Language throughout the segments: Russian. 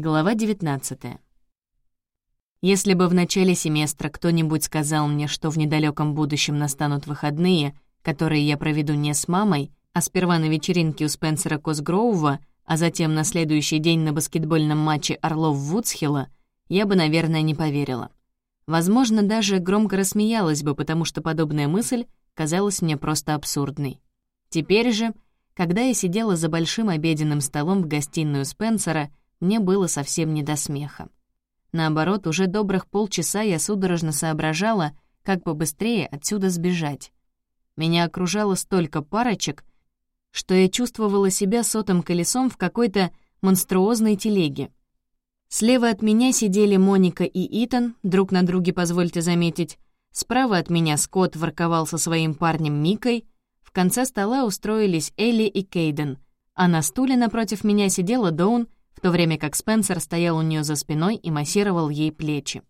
Глава 19. Если бы в начале семестра кто-нибудь сказал мне, что в недалеком будущем настанут выходные, которые я проведу не с мамой, а сперва на вечеринке у Спенсера Косгроува, а затем на следующий день на баскетбольном матче Орлов-Вудсхилла, я бы, наверное, не поверила. Возможно, даже громко рассмеялась бы, потому что подобная мысль казалась мне просто абсурдной. Теперь же, когда я сидела за большим обеденным столом в гостиную Спенсера, мне было совсем не до смеха. Наоборот, уже добрых полчаса я судорожно соображала, как побыстрее отсюда сбежать. Меня окружало столько парочек, что я чувствовала себя сотым колесом в какой-то монструозной телеге. Слева от меня сидели Моника и Итан, друг на друге, позвольте заметить. Справа от меня Скотт ворковал со своим парнем Микой. В конце стола устроились Элли и Кейден, а на стуле напротив меня сидела Доун в то время как Спенсер стоял у нее за спиной и массировал ей плечи.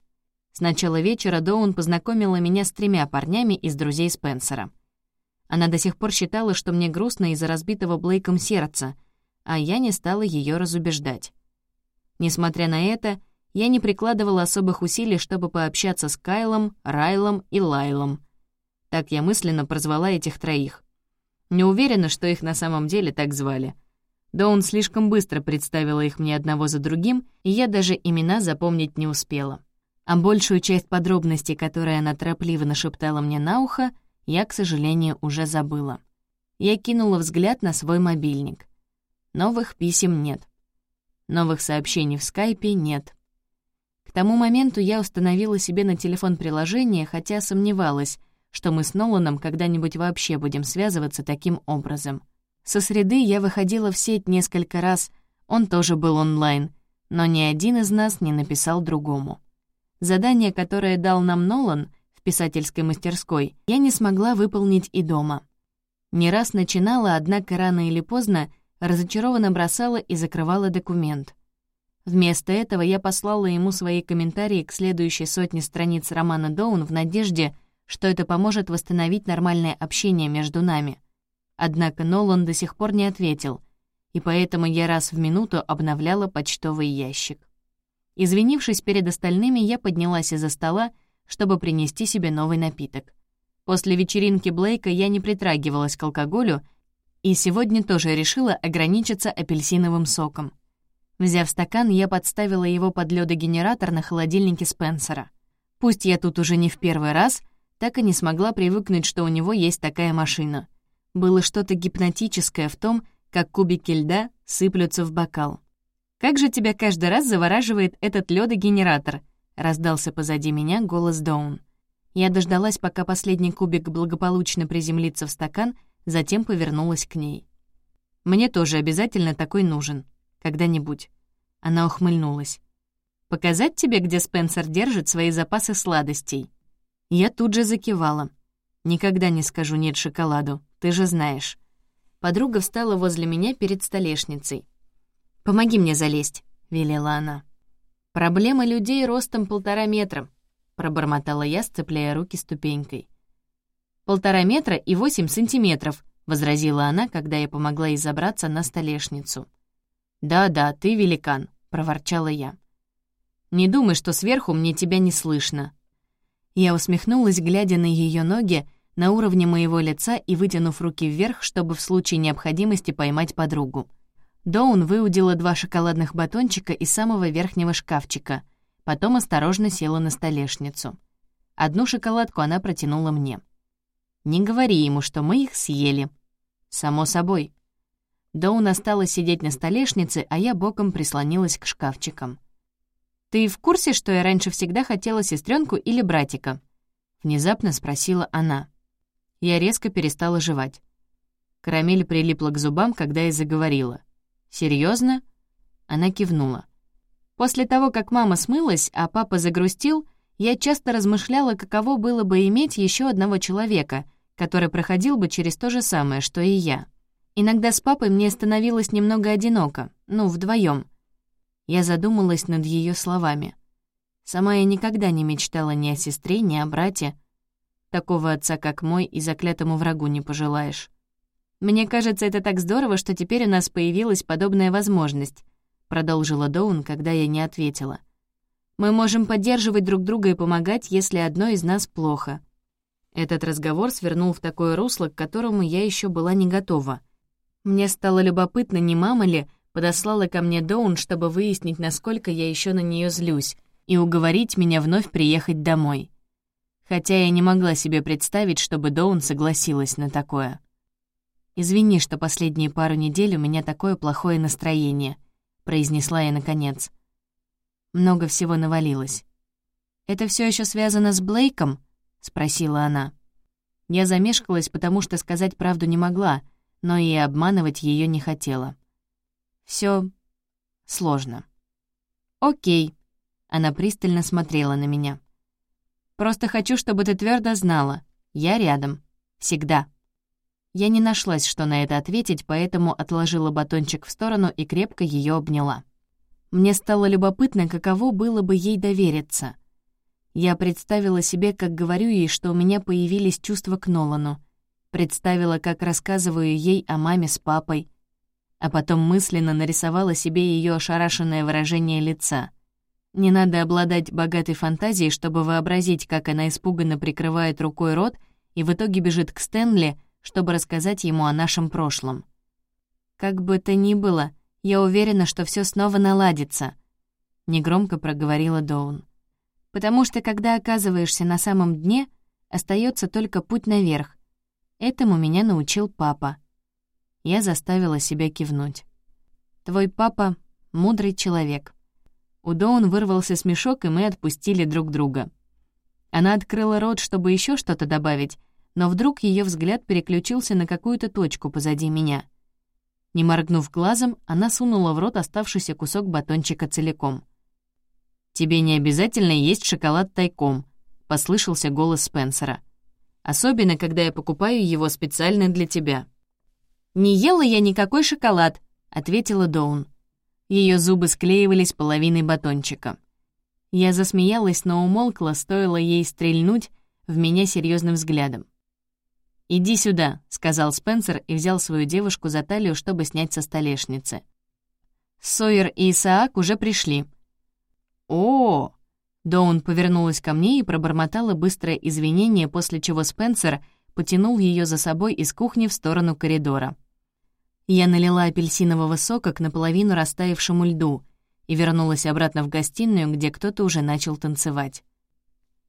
С начала вечера Доун познакомила меня с тремя парнями из друзей Спенсера. Она до сих пор считала, что мне грустно из-за разбитого Блейком сердца, а я не стала ее разубеждать. Несмотря на это, я не прикладывала особых усилий, чтобы пообщаться с Кайлом, Райлом и Лайлом. Так я мысленно прозвала этих троих. Не уверена, что их на самом деле так звали — да он слишком быстро представила их мне одного за другим, и я даже имена запомнить не успела. А большую часть подробностей, которые она торопливо нашептала мне на ухо, я, к сожалению, уже забыла. Я кинула взгляд на свой мобильник. Новых писем нет. Новых сообщений в скайпе нет. К тому моменту я установила себе на телефон приложение, хотя сомневалась, что мы с Ноланом когда-нибудь вообще будем связываться таким образом — со среды я выходила в сеть несколько раз, он тоже был онлайн, но ни один из нас не написал другому. Задание, которое дал нам Нолан в писательской мастерской, я не смогла выполнить и дома. Не раз начинала, однако рано или поздно разочарованно бросала и закрывала документ. Вместо этого я послала ему свои комментарии к следующей сотне страниц романа Доун в надежде, что это поможет восстановить нормальное общение между нами — Однако Нолан до сих пор не ответил, и поэтому я раз в минуту обновляла почтовый ящик. Извинившись перед остальными, я поднялась из-за стола, чтобы принести себе новый напиток. После вечеринки Блейка я не притрагивалась к алкоголю и сегодня тоже решила ограничиться апельсиновым соком. Взяв стакан, я подставила его под лёдогенератор на холодильнике Спенсера. Пусть я тут уже не в первый раз, так и не смогла привыкнуть, что у него есть такая машина — было что-то гипнотическое в том, как кубики льда сыплются в бокал. «Как же тебя каждый раз завораживает этот лёдогенератор?» — раздался позади меня голос Доун. Я дождалась, пока последний кубик благополучно приземлится в стакан, затем повернулась к ней. «Мне тоже обязательно такой нужен. Когда-нибудь». Она ухмыльнулась. «Показать тебе, где Спенсер держит свои запасы сладостей?» Я тут же закивала. «Никогда не скажу «нет» шоколаду ты же знаешь». Подруга встала возле меня перед столешницей. «Помоги мне залезть», — велела она. «Проблема людей ростом полтора метра», — пробормотала я, сцепляя руки ступенькой. «Полтора метра и восемь сантиметров», — возразила она, когда я помогла ей забраться на столешницу. «Да-да, ты великан», — проворчала я. «Не думай, что сверху мне тебя не слышно». Я усмехнулась, глядя на ее ноги, на уровне моего лица и вытянув руки вверх, чтобы в случае необходимости поймать подругу. Доун выудила два шоколадных батончика из самого верхнего шкафчика, потом осторожно села на столешницу. Одну шоколадку она протянула мне. «Не говори ему, что мы их съели». «Само собой». Доун осталась сидеть на столешнице, а я боком прислонилась к шкафчикам. «Ты в курсе, что я раньше всегда хотела сестренку или братика?» Внезапно спросила она. Я резко перестала жевать. Карамель прилипла к зубам, когда я заговорила. Серьезно? Она кивнула. После того, как мама смылась, а папа загрустил, я часто размышляла, каково было бы иметь еще одного человека, который проходил бы через то же самое, что и я. Иногда с папой мне становилось немного одиноко, ну, вдвоем. Я задумалась над ее словами. Сама я никогда не мечтала ни о сестре, ни о брате, Такого отца, как мой, и заклятому врагу не пожелаешь. Мне кажется, это так здорово, что теперь у нас появилась подобная возможность. — продолжила Доун, когда я не ответила. «Мы можем поддерживать друг друга и помогать, если одно из нас плохо». Этот разговор свернул в такое русло, к которому я еще была не готова. Мне стало любопытно, не мама ли подослала ко мне Доун, чтобы выяснить, насколько я еще на нее злюсь, и уговорить меня вновь приехать домой. Хотя я не могла себе представить, чтобы Доун согласилась на такое. «Извини, что последние пару недель у меня такое плохое настроение», — произнесла я наконец. Много всего навалилось. «Это все еще связано с Блейком?» — спросила она. Я замешкалась, потому что сказать правду не могла, но и обманывать ее не хотела. Все сложно. «Окей», — она пристально смотрела на меня. «Просто хочу, чтобы ты твердо знала. Я рядом. Всегда». Я не нашлась, что на это ответить, поэтому отложила батончик в сторону и крепко ее обняла. Мне стало любопытно, каково было бы ей довериться. Я представила себе, как говорю ей, что у меня появились чувства к Нолану. Представила, как рассказываю ей о маме с папой. А потом мысленно нарисовала себе ее ошарашенное выражение лица. Не надо обладать богатой фантазией, чтобы вообразить, как она испуганно прикрывает рукой рот и в итоге бежит к Стэнли, чтобы рассказать ему о нашем прошлом. «Как бы то ни было, я уверена, что все снова наладится», — негромко проговорила Доун. «Потому что, когда оказываешься на самом дне, остается только путь наверх. Этому меня научил папа». Я заставила себя кивнуть. «Твой папа — мудрый человек». У Доун вырвался смешок, и мы отпустили друг друга. Она открыла рот, чтобы еще что-то добавить, но вдруг ее взгляд переключился на какую-то точку позади меня. Не моргнув глазом, она сунула в рот оставшийся кусок батончика целиком. «Тебе не обязательно есть шоколад тайком», — послышался голос Спенсера. «Особенно, когда я покупаю его специально для тебя». «Не ела я никакой шоколад», — ответила Доун. Ее зубы склеивались половиной батончика. Я засмеялась, но умолкла, стоило ей стрельнуть в меня серьезным взглядом. «Иди сюда», — сказал Спенсер и взял свою девушку за талию, чтобы снять со столешницы. Сойер и Исаак уже пришли. «О!» Доун повернулась ко мне и пробормотала быстрое извинение, после чего Спенсер потянул ее за собой из кухни в сторону коридора. Я налила апельсинового сока к наполовину растаявшему льду и вернулась обратно в гостиную, где кто-то уже начал танцевать.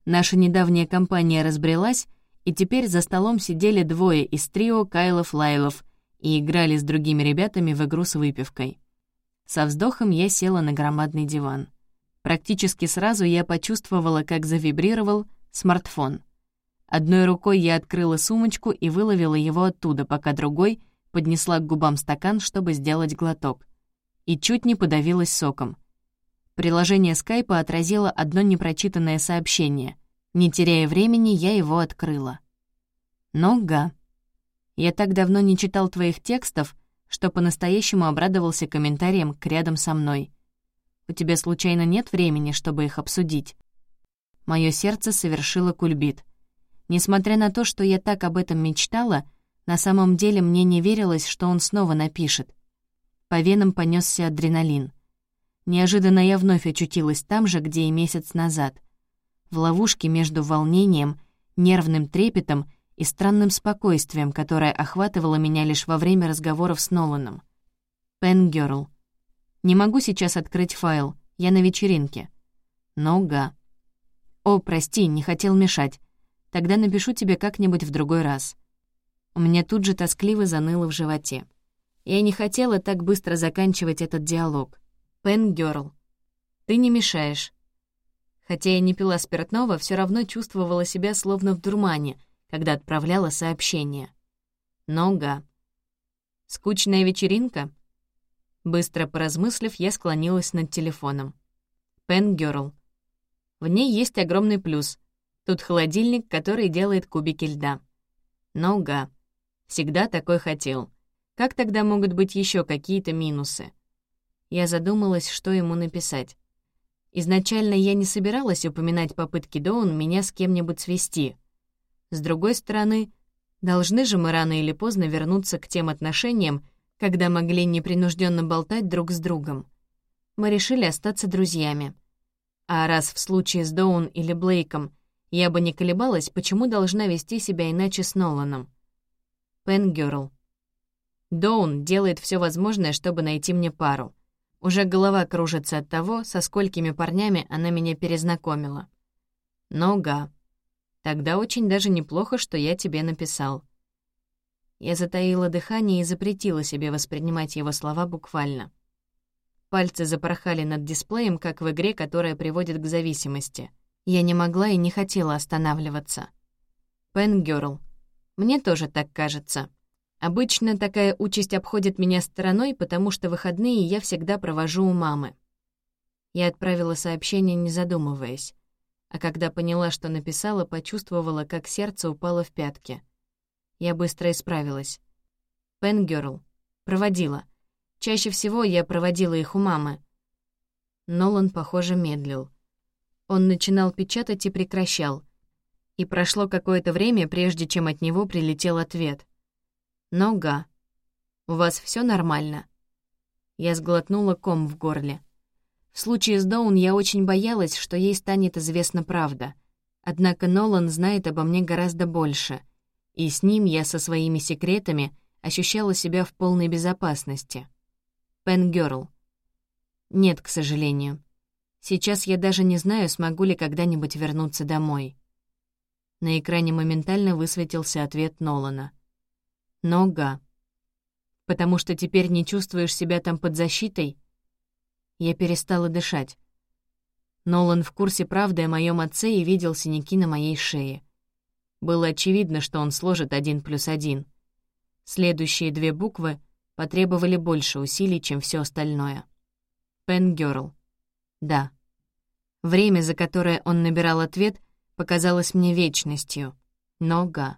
Наша недавняя компания разбрелась, и теперь за столом сидели двое из трио Кайлов-Лайлов и играли с другими ребятами в игру с выпивкой. Со вздохом я села на громадный диван. Практически сразу я почувствовала, как завибрировал смартфон. Одной рукой я открыла сумочку и выловила его оттуда, пока другой поднесла к губам стакан, чтобы сделать глоток. И чуть не подавилась соком. Приложение скайпа отразило одно непрочитанное сообщение. Не теряя времени, я его открыла. Нога. Я так давно не читал твоих текстов, что по-настоящему обрадовался комментариям к рядом со мной. У тебя случайно нет времени, чтобы их обсудить? Моё сердце совершило кульбит. Несмотря на то, что я так об этом мечтала, на самом деле мне не верилось, что он снова напишет. По венам понесся адреналин. Неожиданно я вновь очутилась там же, где и месяц назад — в ловушке между волнением, нервным трепетом и странным спокойствием, которое охватывало меня лишь во время разговоров с Ноланом. Пен Гёрл. Не могу сейчас открыть файл, я на вечеринке. Нога. О, прости, не хотел мешать. Тогда напишу тебе как-нибудь в другой раз. У меня тут же тоскливо заныло в животе. Я не хотела так быстро заканчивать этот диалог. Пен Гёрл. Ты не мешаешь. Хотя я не пила спиртного, все равно чувствовала себя словно в дурмане, когда отправляла сообщение. Нога. Скучная вечеринка? Быстро поразмыслив, я склонилась над телефоном. Пен Гёрл. В ней есть огромный плюс. Тут холодильник, который делает кубики льда. Нога. Всегда такой хотел. Как тогда могут быть еще какие-то минусы? Я задумалась, что ему написать. Изначально я не собиралась упоминать попытки Доун меня с кем-нибудь свести. С другой стороны, должны же мы рано или поздно вернуться к тем отношениям, когда могли непринужденно болтать друг с другом. мы решили остаться друзьями. А раз в случае с Доун или Блейком я бы не колебалась, почему должна вести себя иначе с Ноланом? Пен Гёрл. Доун делает все возможное, чтобы найти мне пару. Уже голова кружится от того, со сколькими парнями она меня перезнакомила. Нога. Тогда очень даже неплохо, что я тебе написал. Я затаила дыхание и запретила себе воспринимать его слова буквально. Пальцы запорхали над дисплеем, как в игре, которая приводит к зависимости. Я не могла и не хотела останавливаться. Пен Гёрл. Мне тоже так кажется. Обычно такая участь обходит меня стороной, потому что выходные я всегда провожу у мамы. Я отправила сообщение, не задумываясь. А когда поняла, что написала, почувствовала, как сердце упало в пятки. Я быстро исправилась. Пенгерл. Проводила. Чаще всего я проводила их у мамы. Нолан, похоже, медлил. Он начинал печатать и прекращал. И прошло какое-то время, прежде чем от него прилетел ответ. «Нога. У вас все нормально?» Я сглотнула ком в горле. В случае с Доун я очень боялась, что ей станет известна правда. Однако Нолан знает обо мне гораздо больше, и с ним я со своими секретами ощущала себя в полной безопасности. Пен Гёрл. Нет, к сожалению. Сейчас я даже не знаю, смогу ли когда-нибудь вернуться домой. На экране моментально высветился ответ Нолана — Нога. Потому что теперь не чувствуешь себя там под защитой? Я перестала дышать. Нолан в курсе правды о моем отце и видел синяки на моей шее. Было очевидно, что он сложит один плюс один. Следующие две буквы потребовали больше усилий, чем все остальное. Пенгерл. Да. Время, за которое он набирал ответ, показалось мне вечностью. Нога.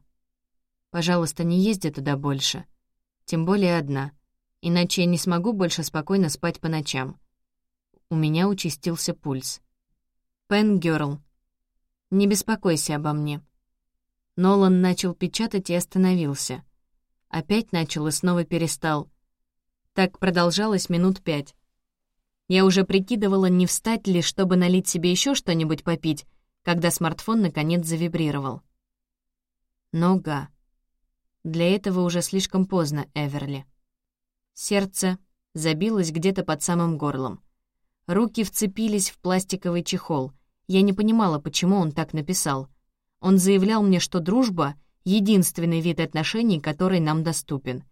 Пожалуйста, не езди туда больше. Тем более одна. Иначе я не смогу больше спокойно спать по ночам. У меня участился пульс. Пен Гёрл. Не беспокойся обо мне. Нолан начал печатать и остановился. Опять начал и снова перестал. Так продолжалось минут пять. Я уже прикидывала, не встать ли, чтобы налить себе еще что-нибудь попить, когда смартфон наконец завибрировал. Нога. Для этого уже слишком поздно, Эверли. Сердце забилось где-то под самым горлом. Руки вцепились в пластиковый чехол. Я не понимала, почему он так написал. Он заявлял мне, что дружба — единственный вид отношений, который нам доступен.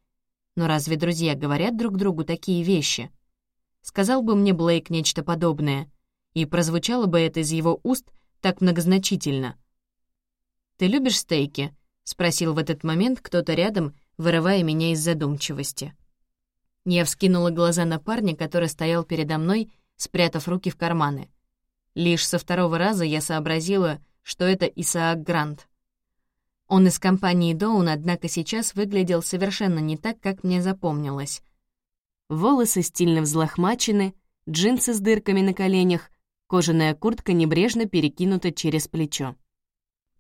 Но разве друзья говорят друг другу такие вещи? Сказал бы мне Блейк нечто подобное, и прозвучало бы это из его уст так многозначительно. «Ты любишь стейки?» — спросил в этот момент кто-то рядом, вырывая меня из задумчивости. Я вскинула глаза на парня, который стоял передо мной, спрятав руки в карманы. Лишь со второго раза я сообразила, что это Исаак Грант. Он из компании Доун, однако сейчас выглядел совершенно не так, как мне запомнилось. Волосы стильно взлохмачены, джинсы с дырками на коленях, кожаная куртка небрежно перекинута через плечо.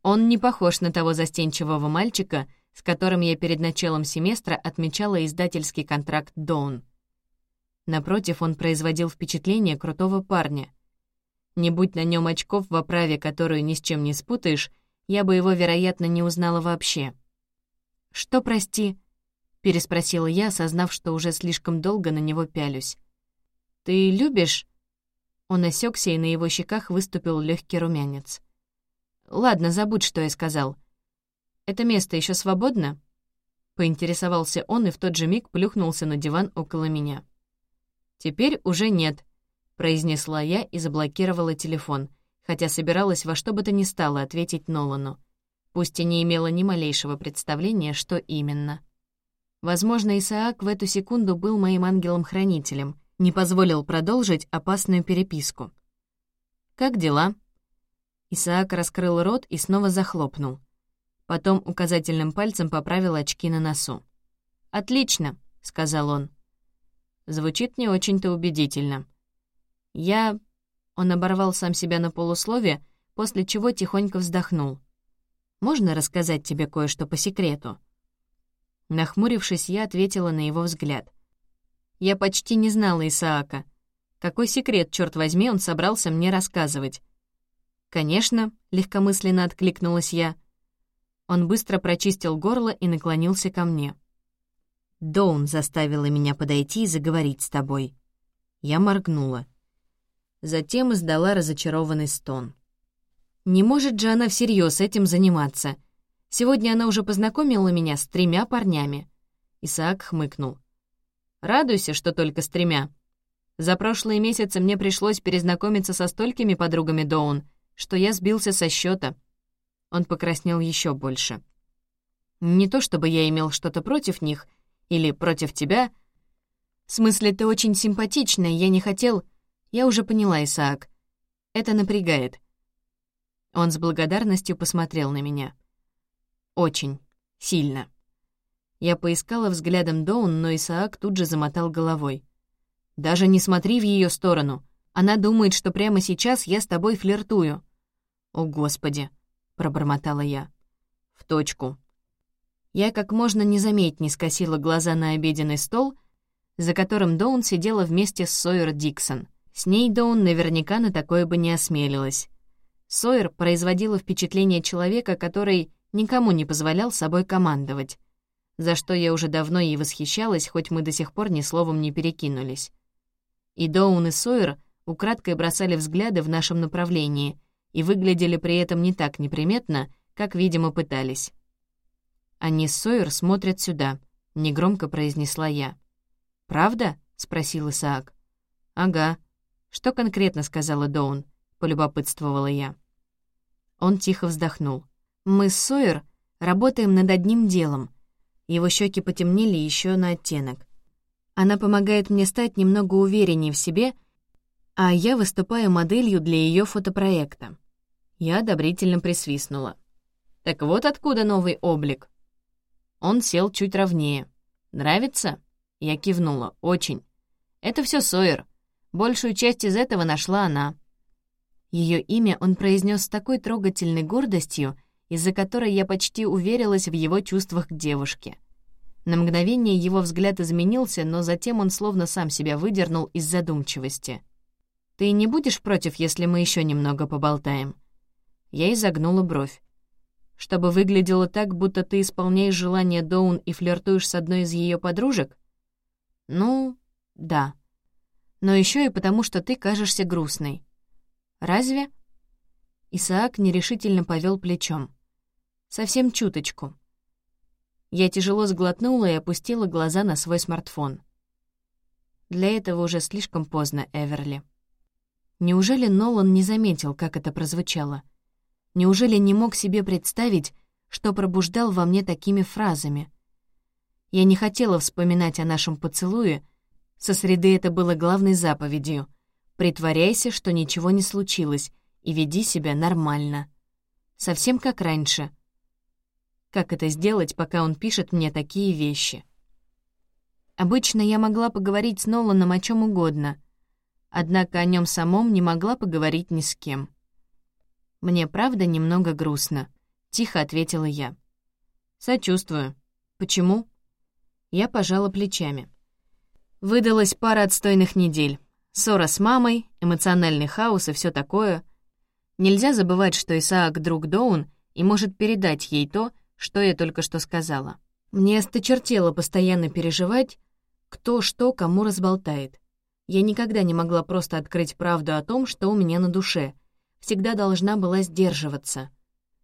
Он не похож на того застенчивого мальчика, с которым я перед началом семестра отмечала издательский контракт «Доун». Напротив, он производил впечатление крутого парня. Не будь на нем очков в оправе, которую ни с чем не спутаешь, я бы его, вероятно, не узнала вообще. «Что, прости?» — переспросила я, осознав, что уже слишком долго на него пялюсь. «Ты любишь?» Он осекся, и на его щеках выступил легкий румянец. Ладно, забудь, что я сказал. Это место еще свободно?» Поинтересовался он и в тот же миг плюхнулся на диван около меня. «Теперь уже нет», — произнесла я и заблокировала телефон, хотя собиралась во что бы то ни стало ответить Нолану. Пусть и не имела ни малейшего представления, что именно. Возможно, Исаак в эту секунду был моим ангелом-хранителем, не позволил продолжить опасную переписку. «Как дела?» Исаак раскрыл рот и снова захлопнул. Потом указательным пальцем поправил очки на носу. «Отлично», — сказал он. Звучит не очень-то убедительно. «Я...» Он оборвал сам себя на полуслове, после чего тихонько вздохнул. «Можно рассказать тебе кое-что по секрету?» Нахмурившись, я ответила на его взгляд. «Я почти не знала Исаака. Какой секрет, черт возьми, он собрался мне рассказывать? «Конечно», — легкомысленно откликнулась я. Он быстро прочистил горло и наклонился ко мне. «Доун заставила меня подойти и заговорить с тобой». Я моргнула. Затем издала разочарованный стон. «Не может же она всерьез этим заниматься. Сегодня она уже познакомила меня с тремя парнями». Исаак хмыкнул. «Радуйся, что только с тремя. За прошлые месяцы мне пришлось перезнакомиться со столькими подругами Доун, что я сбился со счета. Он покраснел еще больше. Не то чтобы я имел что-то против них или против тебя. В смысле, ты очень симпатичная, я не хотел... Я уже поняла, Исаак. Это напрягает. Он с благодарностью посмотрел на меня. Очень. Сильно. Я поискала взглядом Доун, но Исаак тут же замотал головой. «Даже не смотри в ее сторону. Она думает, что прямо сейчас я с тобой флиртую. «О, Господи!» — пробормотала я. «В точку». Я как можно незаметнее скосила глаза на обеденный стол, за которым Доун сидела вместе с Сойер Диксон. С ней Доун наверняка на такое бы не осмелилась. Сойер производила впечатление человека, который никому не позволял собой командовать, за что я уже давно ей восхищалась, хоть мы до сих пор ни словом не перекинулись. И Доун и Сойер украдкой бросали взгляды в нашем направлении — и выглядели при этом не так неприметно, как, видимо, пытались. «Они с Сойер смотрят сюда», — негромко произнесла я. «Правда?» — спросил Исаак. «Ага. Что конкретно сказала Доун?» — полюбопытствовала я. Он тихо вздохнул. «Мы с Сойер работаем над одним делом». Его щеки потемнели еще на оттенок. Она помогает мне стать немного увереннее в себе — а я выступаю моделью для ее фотопроекта. Я одобрительно присвистнула. Так вот откуда новый облик. Он сел чуть ровнее. «Нравится?» Я кивнула. «Очень. Это все Сойер. Большую часть из этого нашла она». Ее имя он произнес с такой трогательной гордостью, из-за которой я почти уверилась в его чувствах к девушке. На мгновение его взгляд изменился, но затем он словно сам себя выдернул из задумчивости. Ты не будешь против, если мы еще немного поболтаем?» Я изогнула бровь. «Чтобы выглядело так, будто ты исполняешь желание Доун и флиртуешь с одной из ее подружек?» «Ну, да. Но еще и потому, что ты кажешься грустной». «Разве?» Исаак нерешительно повел плечом. «Совсем чуточку». Я тяжело сглотнула и опустила глаза на свой смартфон. Для этого уже слишком поздно, Эверли. Неужели Нолан не заметил, как это прозвучало? Неужели не мог себе представить, что пробуждал во мне такими фразами? Я не хотела вспоминать о нашем поцелуе, со среды это было главной заповедью. Притворяйся, что ничего не случилось, и веди себя нормально. Совсем как раньше. Как это сделать, пока он пишет мне такие вещи? Обычно я могла поговорить с Ноланом о чем угодно — однако о нем самом не могла поговорить ни с кем. «Мне правда немного грустно», — тихо ответила я. «Сочувствую. Почему?» Я пожала плечами. Выдалась пара отстойных недель. Ссора с мамой, эмоциональный хаос и все такое. Нельзя забывать, что Исаак — друг Доун и может передать ей то, что я только что сказала. Мне осточертело постоянно переживать, кто что кому разболтает. Я никогда не могла просто открыть правду о том, что у меня на душе. Всегда должна была сдерживаться.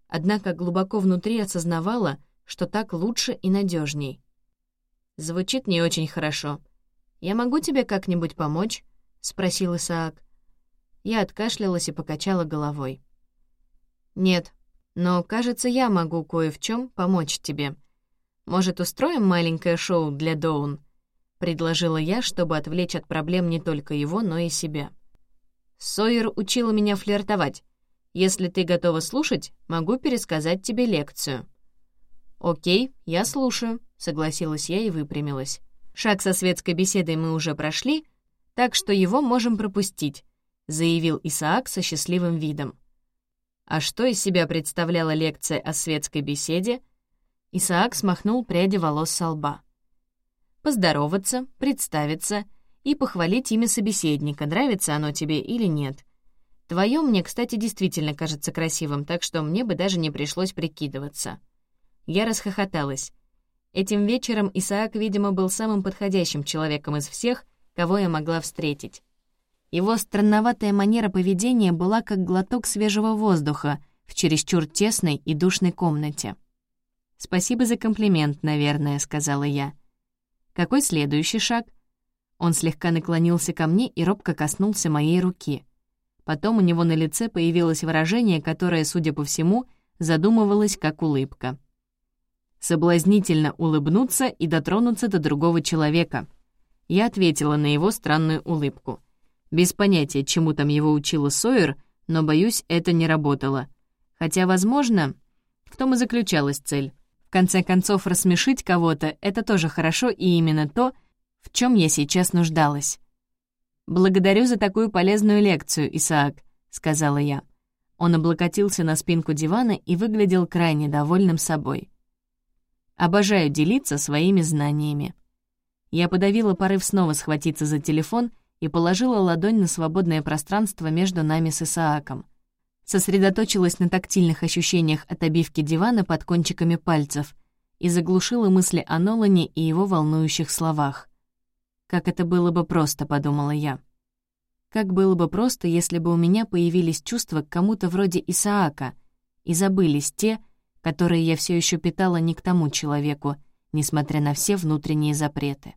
Однако глубоко внутри осознавала, что так лучше и надежней. Звучит не очень хорошо. «Я могу тебе как-нибудь помочь?» — спросил Исаак. Я откашлялась и покачала головой. «Нет, но, кажется, я могу кое в чем помочь тебе. Может, устроим маленькое шоу для Доун?» — предложила я, чтобы отвлечь от проблем не только его, но и себя. «Сойер учила меня флиртовать. Если ты готова слушать, могу пересказать тебе лекцию». «Окей, я слушаю», — согласилась я и выпрямилась. «Шаг со светской беседой мы уже прошли, так что его можем пропустить», — заявил Исаак со счастливым видом. А что из себя представляла лекция о светской беседе? Исаак смахнул пряди волос со лба поздороваться, представиться и похвалить имя собеседника, нравится оно тебе или нет. Твоё мне, кстати, действительно кажется красивым, так что мне бы даже не пришлось прикидываться. Я расхохоталась. Этим вечером Исаак, видимо, был самым подходящим человеком из всех, кого я могла встретить. Его странноватая манера поведения была как глоток свежего воздуха в чересчур тесной и душной комнате. «Спасибо за комплимент, наверное», — сказала я. «Какой следующий шаг?» Он слегка наклонился ко мне и робко коснулся моей руки. Потом у него на лице появилось выражение, которое, судя по всему, задумывалось как улыбка. Соблазнительно улыбнуться и дотронуться до другого человека. Я ответила на его странную улыбку. Без понятия, чему там его учила Сойер, но, боюсь, это не работало. Хотя, возможно, в том и заключалась цель. В конце концов, рассмешить кого-то — это тоже хорошо и именно то, в чем я сейчас нуждалась. «Благодарю за такую полезную лекцию, Исаак», — сказала я. Он облокотился на спинку дивана и выглядел крайне довольным собой. «Обожаю делиться своими знаниями». Я подавила порыв снова схватиться за телефон и положила ладонь на свободное пространство между нами с Исааком. Сосредоточилась на тактильных ощущениях от обивки дивана под кончиками пальцев и заглушила мысли о Нолане и его волнующих словах. «Как это было бы просто», — подумала я. Как было бы просто, если бы у меня появились чувства к кому-то вроде Исаака, и забылись те, которые я все еще питала не к тому человеку, несмотря на все внутренние запреты.